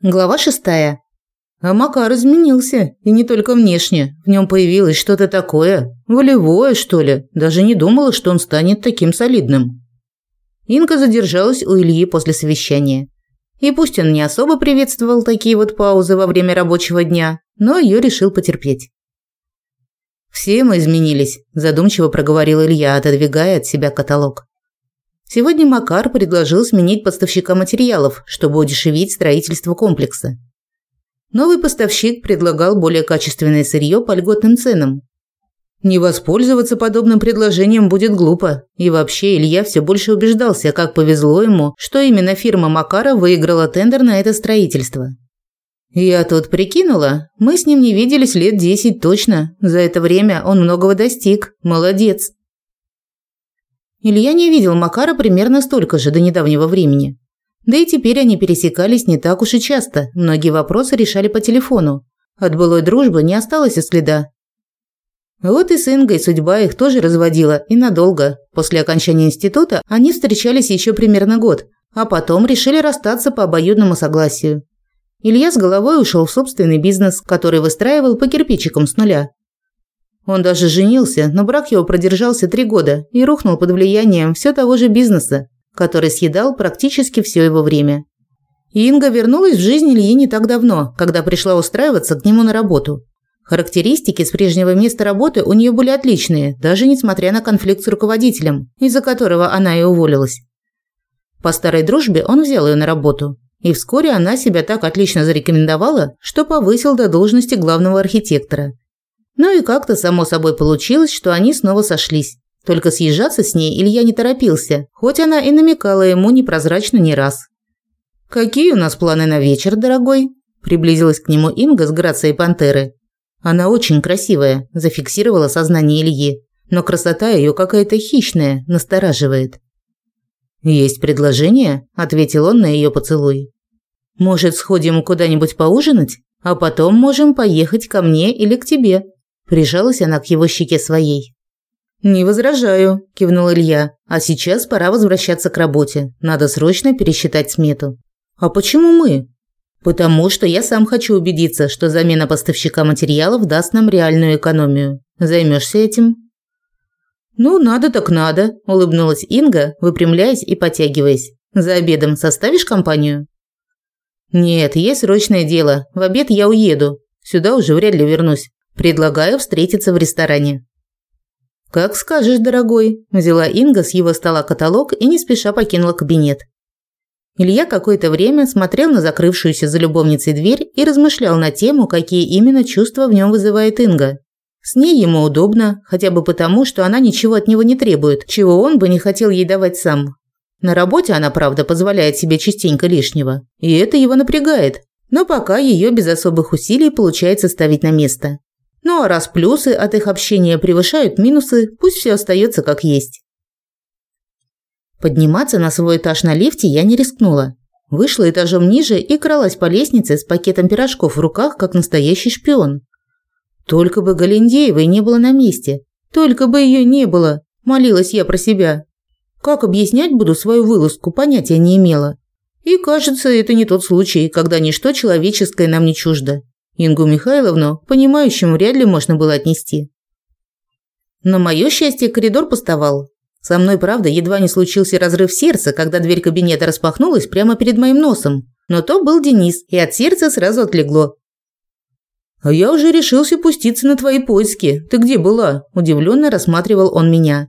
Глава шестая. А Макар изменился, и не только внешне. В нем появилось что-то такое, волевое, что ли. Даже не думала, что он станет таким солидным. Инка задержалась у Ильи после совещания. И пусть он не особо приветствовал такие вот паузы во время рабочего дня, но ее решил потерпеть. «Все мы изменились», – задумчиво проговорил Илья, отодвигая от себя каталог. Сегодня Макар предложил сменить поставщика материалов, чтобы удешевить строительство комплекса. Новый поставщик предлагал более качественное сырье по льготным ценам. Не воспользоваться подобным предложением будет глупо. И вообще Илья все больше убеждался, как повезло ему, что именно фирма Макара выиграла тендер на это строительство. Я тут прикинула, мы с ним не виделись лет десять точно. За это время он многого достиг. Молодец. Илья не видел Макара примерно столько же до недавнего времени. Да и теперь они пересекались не так уж и часто, многие вопросы решали по телефону. От былой дружбы не осталось и следа. Вот и с Ингой судьба их тоже разводила, и надолго. После окончания института они встречались еще примерно год, а потом решили расстаться по обоюдному согласию. Илья с головой ушел в собственный бизнес, который выстраивал по кирпичикам с нуля. Он даже женился, но брак его продержался три года и рухнул под влиянием все того же бизнеса, который съедал практически все его время. Инга вернулась в жизнь Ильи не так давно, когда пришла устраиваться к нему на работу. Характеристики с прежнего места работы у нее были отличные, даже несмотря на конфликт с руководителем, из-за которого она и уволилась. По старой дружбе он взял ее на работу, и вскоре она себя так отлично зарекомендовала, что повысил до должности главного архитектора – ну и как-то само собой получилось, что они снова сошлись. Только съезжаться с ней Илья не торопился, хоть она и намекала ему непрозрачно не раз. «Какие у нас планы на вечер, дорогой?» Приблизилась к нему Инга с грацией пантеры. Она очень красивая, зафиксировала сознание Ильи. Но красота ее какая-то хищная, настораживает. «Есть предложение?» – ответил он на ее поцелуй. «Может, сходим куда-нибудь поужинать? А потом можем поехать ко мне или к тебе?» Прижалась она к его щеке своей. «Не возражаю», – кивнул Илья. «А сейчас пора возвращаться к работе. Надо срочно пересчитать смету». «А почему мы?» «Потому что я сам хочу убедиться, что замена поставщика материалов даст нам реальную экономию. Займешься этим?» «Ну, надо так надо», – улыбнулась Инга, выпрямляясь и потягиваясь. «За обедом составишь компанию?» «Нет, есть срочное дело. В обед я уеду. Сюда уже вряд ли вернусь. Предлагаю встретиться в ресторане». «Как скажешь, дорогой», – взяла Инга с его стола каталог и не спеша покинула кабинет. Илья какое-то время смотрел на закрывшуюся за любовницей дверь и размышлял на тему, какие именно чувства в нем вызывает Инга. С ней ему удобно, хотя бы потому, что она ничего от него не требует, чего он бы не хотел ей давать сам. На работе она, правда, позволяет себе частенько лишнего, и это его напрягает. Но пока ее без особых усилий получается ставить на место. Ну а раз плюсы от их общения превышают минусы, пусть все остается как есть. Подниматься на свой этаж на лифте я не рискнула. Вышла этажом ниже и кралась по лестнице с пакетом пирожков в руках, как настоящий шпион. Только бы Галендеевой не было на месте. Только бы ее не было, молилась я про себя. Как объяснять буду свою вылазку, понятия не имела. И кажется, это не тот случай, когда ничто человеческое нам не чуждо. Ингу Михайловну понимающим вряд ли можно было отнести. На мое счастье, коридор пустовал. Со мной, правда, едва не случился разрыв сердца, когда дверь кабинета распахнулась прямо перед моим носом. Но то был Денис, и от сердца сразу отлегло. «А я уже решился пуститься на твои поиски. Ты где была?» – удивленно рассматривал он меня.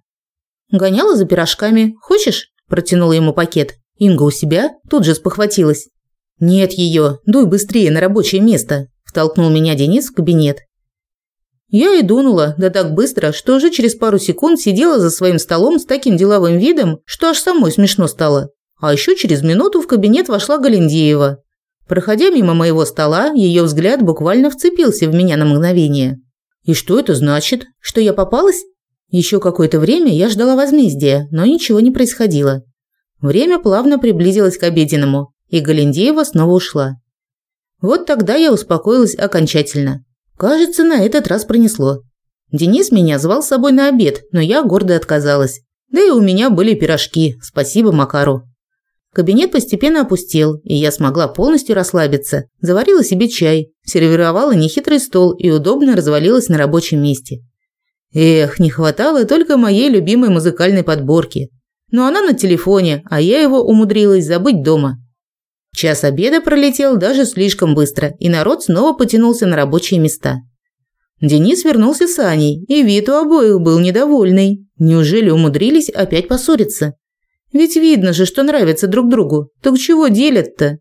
«Гоняла за пирожками. Хочешь?» – протянула ему пакет. «Инга у себя?» – тут же спохватилась. «Нет ее. Дуй быстрее на рабочее место втолкнул меня Денис в кабинет. Я и дунула, да так быстро, что уже через пару секунд сидела за своим столом с таким деловым видом, что аж самой смешно стало. А еще через минуту в кабинет вошла Галендеева. Проходя мимо моего стола, ее взгляд буквально вцепился в меня на мгновение. И что это значит? Что я попалась? Еще какое-то время я ждала возмездия, но ничего не происходило. Время плавно приблизилось к обеденному, и Галендеева снова ушла. Вот тогда я успокоилась окончательно. Кажется, на этот раз пронесло. Денис меня звал с собой на обед, но я гордо отказалась. Да и у меня были пирожки, спасибо Макару. Кабинет постепенно опустел, и я смогла полностью расслабиться. Заварила себе чай, сервировала нехитрый стол и удобно развалилась на рабочем месте. Эх, не хватало только моей любимой музыкальной подборки. Но она на телефоне, а я его умудрилась забыть дома. Час обеда пролетел даже слишком быстро, и народ снова потянулся на рабочие места. Денис вернулся с Аней, и вид у обоих был недовольный. Неужели умудрились опять поссориться? Ведь видно же, что нравятся друг другу. Так чего делят-то?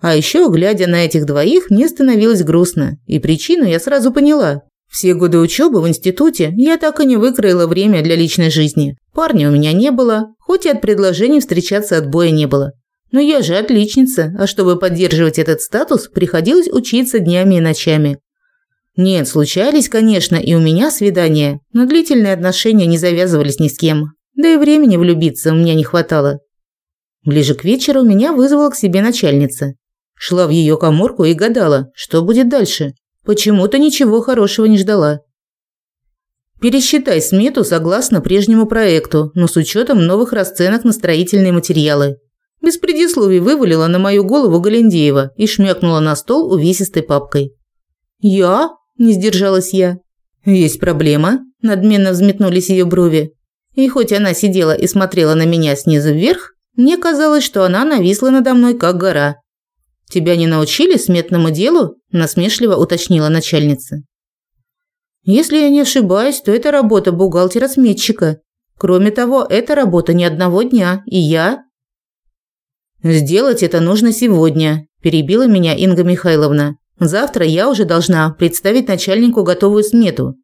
А еще, глядя на этих двоих, мне становилось грустно, и причину я сразу поняла. Все годы учебы в институте я так и не выкроила время для личной жизни. Парня у меня не было, хоть и от предложений встречаться отбоя не было. Но я же отличница, а чтобы поддерживать этот статус, приходилось учиться днями и ночами. Нет, случались, конечно, и у меня свидания, но длительные отношения не завязывались ни с кем. Да и времени влюбиться у меня не хватало. Ближе к вечеру меня вызвала к себе начальница. Шла в ее каморку и гадала, что будет дальше. Почему-то ничего хорошего не ждала. Пересчитай смету согласно прежнему проекту, но с учетом новых расценок на строительные материалы. Без предисловий вывалила на мою голову Галендеева и шмякнула на стол увесистой папкой. «Я?» – не сдержалась я. «Есть проблема?» – надменно взметнулись ее брови. И хоть она сидела и смотрела на меня снизу вверх, мне казалось, что она нависла надо мной как гора. «Тебя не научили сметному делу?» – насмешливо уточнила начальница. «Если я не ошибаюсь, то это работа бухгалтера-сметчика. Кроме того, это работа не одного дня, и я...» «Сделать это нужно сегодня», – перебила меня Инга Михайловна. «Завтра я уже должна представить начальнику готовую смету.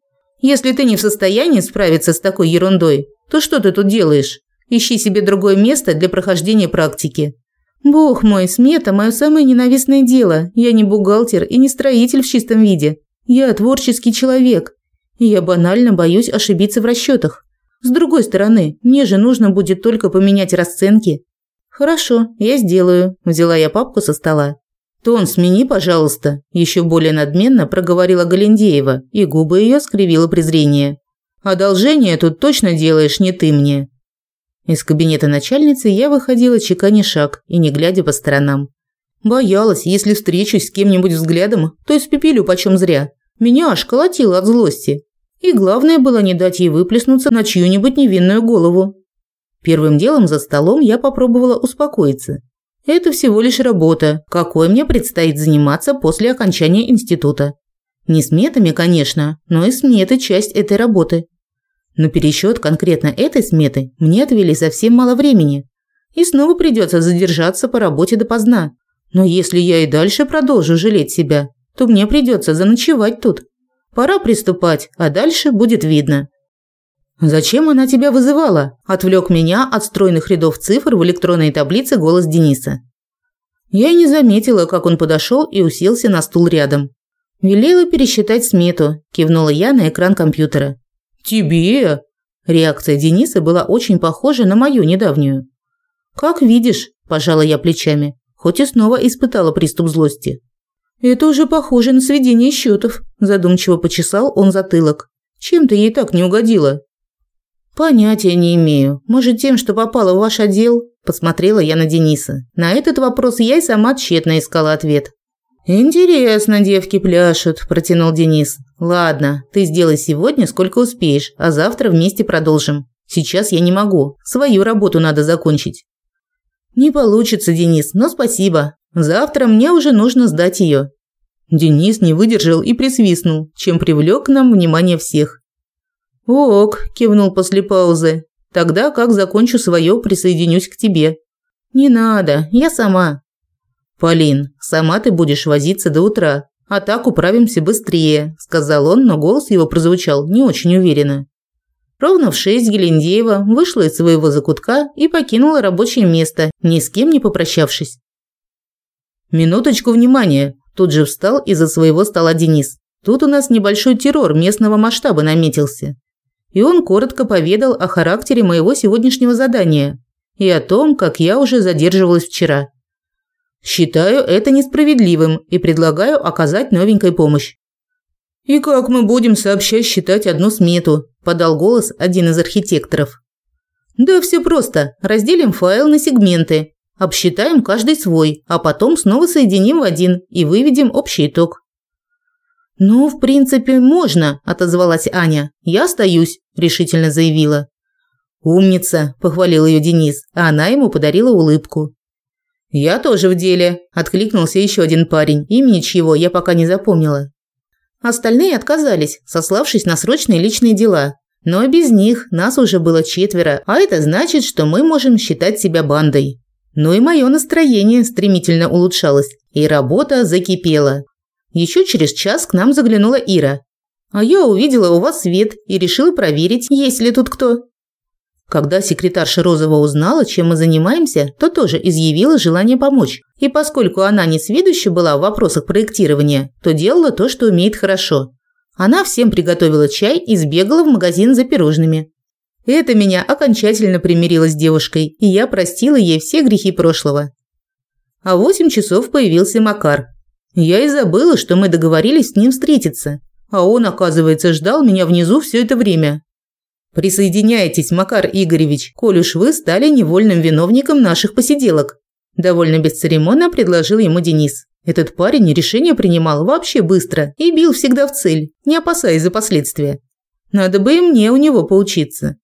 Если ты не в состоянии справиться с такой ерундой, то что ты тут делаешь? Ищи себе другое место для прохождения практики. Бог мой, смета – мое самое ненавистное дело. Я не бухгалтер и не строитель в чистом виде. Я творческий человек. И я банально боюсь ошибиться в расчетах. С другой стороны, мне же нужно будет только поменять расценки. Хорошо, я сделаю. Взяла я папку со стола. Тон смени, пожалуйста. Еще более надменно проговорила Галендеева, и губы ее скривило презрение. Одолжение тут точно делаешь не ты мне. Из кабинета начальницы я выходила чеканя шаг и не глядя по сторонам. Боялась, если встречусь с кем-нибудь взглядом, то испепелю почем зря. Меня аж колотило от злости. И главное было не дать ей выплеснуться на чью-нибудь невинную голову. Первым делом за столом я попробовала успокоиться. Это всего лишь работа, какой мне предстоит заниматься после окончания института. Не сметами, конечно, но и сметы часть этой работы. На пересчет конкретно этой сметы мне отвели совсем мало времени. И снова придется задержаться по работе допоздна. Но если я и дальше продолжу жалеть себя, то мне придется заночевать тут. Пора приступать, а дальше будет видно. «Зачем она тебя вызывала?» – отвлек меня от стройных рядов цифр в электронной таблице голос Дениса. Я и не заметила, как он подошел и уселся на стул рядом. «Велела пересчитать смету», – кивнула я на экран компьютера. «Тебе?» Реакция Дениса была очень похожа на мою недавнюю. «Как видишь», – пожала я плечами, хоть и снова испытала приступ злости. «Это уже похоже на сведение счетов», – задумчиво почесал он затылок. «Чем ты ей так не угодила?» «Понятия не имею. Может, тем, что попала в ваш отдел?» – посмотрела я на Дениса. На этот вопрос я и сама тщетно искала ответ. «Интересно, девки пляшут», – протянул Денис. «Ладно, ты сделай сегодня сколько успеешь, а завтра вместе продолжим. Сейчас я не могу, свою работу надо закончить». «Не получится, Денис, но спасибо. Завтра мне уже нужно сдать ее». Денис не выдержал и присвистнул, чем привлек к нам внимание всех. «Ок», – кивнул после паузы. «Тогда, как закончу свое, присоединюсь к тебе». «Не надо, я сама». «Полин, сама ты будешь возиться до утра, а так управимся быстрее», – сказал он, но голос его прозвучал не очень уверенно. Ровно в шесть Гелендеева вышла из своего закутка и покинула рабочее место, ни с кем не попрощавшись. «Минуточку внимания!» – тут же встал из-за своего стола Денис. «Тут у нас небольшой террор местного масштаба наметился». И он коротко поведал о характере моего сегодняшнего задания и о том, как я уже задерживалась вчера. Считаю это несправедливым и предлагаю оказать новенькой помощь. «И как мы будем сообща считать одну смету?» – подал голос один из архитекторов. «Да все просто. Разделим файл на сегменты. Обсчитаем каждый свой, а потом снова соединим в один и выведем общий итог. «Ну, в принципе, можно», – отозвалась Аня. «Я остаюсь», – решительно заявила. «Умница», – похвалил ее Денис, а она ему подарила улыбку. «Я тоже в деле», – откликнулся еще один парень, имени чьего я пока не запомнила. Остальные отказались, сославшись на срочные личные дела. Но без них нас уже было четверо, а это значит, что мы можем считать себя бандой. Ну и мое настроение стремительно улучшалось, и работа закипела. Еще через час к нам заглянула Ира. А я увидела у вас свет и решила проверить, есть ли тут кто. Когда секретарша Розова узнала, чем мы занимаемся, то тоже изъявила желание помочь. И поскольку она не сведуща была в вопросах проектирования, то делала то, что умеет хорошо. Она всем приготовила чай и сбегала в магазин за пирожными. Это меня окончательно примирило с девушкой, и я простила ей все грехи прошлого. А в восемь часов появился Макар. Я и забыла, что мы договорились с ним встретиться. А он, оказывается, ждал меня внизу все это время. Присоединяйтесь, Макар Игоревич, коль уж вы стали невольным виновником наших посиделок. Довольно бесцеремонно предложил ему Денис. Этот парень решение принимал вообще быстро и бил всегда в цель, не опасаясь за последствия. Надо бы и мне у него поучиться.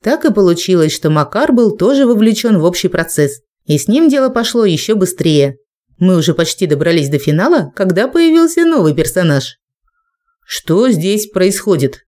Так и получилось, что Макар был тоже вовлечен в общий процесс, и с ним дело пошло еще быстрее. Мы уже почти добрались до финала, когда появился новый персонаж. «Что здесь происходит?»